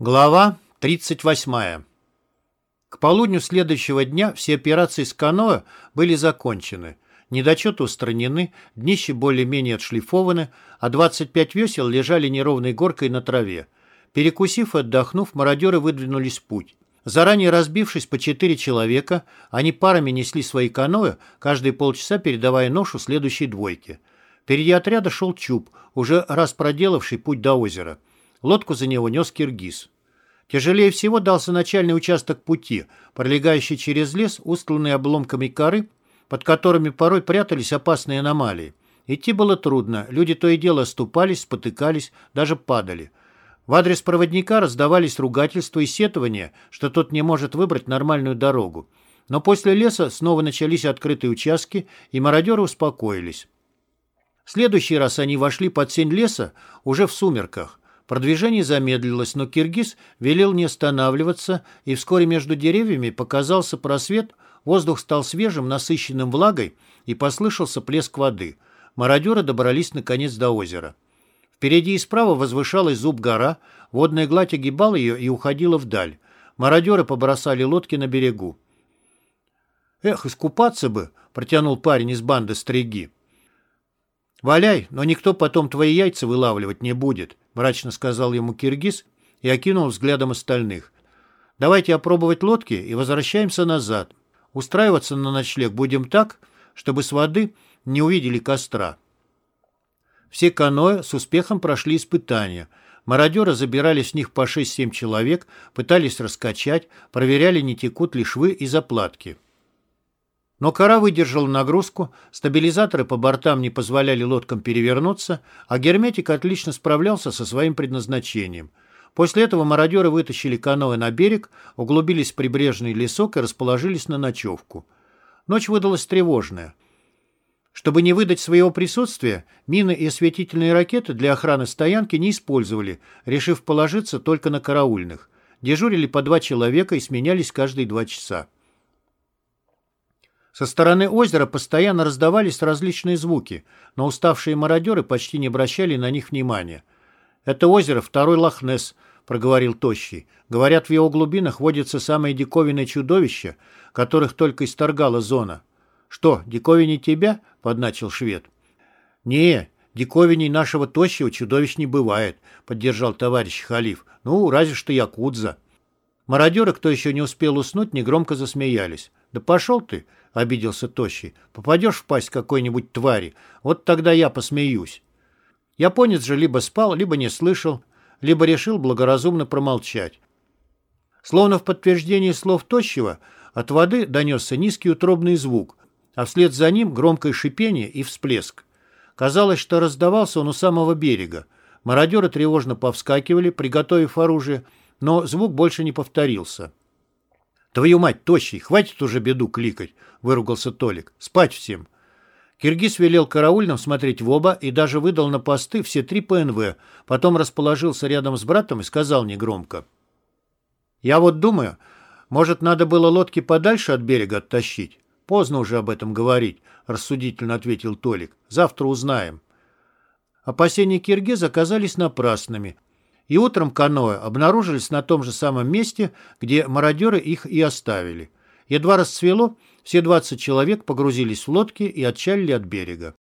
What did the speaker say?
Глава 38. К полудню следующего дня все операции с каноэ были закончены. Недочеты устранены, днища более-менее отшлифованы, а 25 весел лежали неровной горкой на траве. Перекусив и отдохнув, мародеры выдвинулись в путь. Заранее разбившись по четыре человека, они парами несли свои каноэ, каждые полчаса передавая ношу следующей двойке. Впереди отряда шел Чуб, уже раз проделавший путь до озера. Лодку за него нес киргиз. Тяжелее всего дался начальный участок пути, пролегающий через лес, устланный обломками коры, под которыми порой прятались опасные аномалии. Идти было трудно, люди то и дело оступались, спотыкались, даже падали. В адрес проводника раздавались ругательства и сетования, что тот не может выбрать нормальную дорогу. Но после леса снова начались открытые участки, и мародеры успокоились. Следующий раз они вошли под сень леса уже в сумерках. Продвижение замедлилось, но Киргиз велел не останавливаться, и вскоре между деревьями показался просвет, воздух стал свежим, насыщенным влагой, и послышался плеск воды. Мародеры добрались наконец до озера. Впереди и справа возвышалась зуб-гора, водная гладь огибала ее и уходила вдаль. Мародеры побросали лодки на берегу. «Эх, искупаться бы!» — протянул парень из банды стриги. «Валяй, но никто потом твои яйца вылавливать не будет», — мрачно сказал ему Киргиз и окинул взглядом остальных. «Давайте опробовать лодки и возвращаемся назад. Устраиваться на ночлег будем так, чтобы с воды не увидели костра». Все каноэ с успехом прошли испытания. Мародеры забирали с них по 6-7 человек, пытались раскачать, проверяли, не текут ли швы и заплатки. Но кора выдержала нагрузку, стабилизаторы по бортам не позволяли лодкам перевернуться, а герметик отлично справлялся со своим предназначением. После этого мародеры вытащили каноэ на берег, углубились в прибрежный лесок и расположились на ночевку. Ночь выдалась тревожная. Чтобы не выдать своего присутствия, мины и осветительные ракеты для охраны стоянки не использовали, решив положиться только на караульных. Дежурили по два человека и сменялись каждые два часа. Со стороны озера постоянно раздавались различные звуки, но уставшие мародеры почти не обращали на них внимания. «Это озеро второй Лохнес», — проговорил Тощий. «Говорят, в его глубинах водятся самые диковинные чудовища, которых только исторгала зона». «Что, диковини тебя?» — подначил швед. «Не, диковиней нашего Тощего чудовищ не бывает», — поддержал товарищ Халиф. «Ну, разве что якудза». Мародеры, кто еще не успел уснуть, негромко засмеялись. «Да пошел ты!» — обиделся Тощий. «Попадешь в пасть какой-нибудь твари, вот тогда я посмеюсь». Японец же либо спал, либо не слышал, либо решил благоразумно промолчать. Словно в подтверждение слов Тощего, от воды донесся низкий утробный звук, а вслед за ним громкое шипение и всплеск. Казалось, что раздавался он у самого берега. Мародеры тревожно повскакивали, приготовив оружие, но звук больше не повторился. «Твою мать, тощий, хватит уже беду кликать!» — выругался Толик. «Спать всем!» Киргиз велел караульным смотреть в оба и даже выдал на посты все три ПНВ, потом расположился рядом с братом и сказал негромко. «Я вот думаю, может, надо было лодки подальше от берега оттащить? Поздно уже об этом говорить», — рассудительно ответил Толик. «Завтра узнаем». Опасения киргиза оказались напрасными и утром каноэ обнаружились на том же самом месте, где мародеры их и оставили. Едва расцвело, все 20 человек погрузились в лодки и отчалили от берега.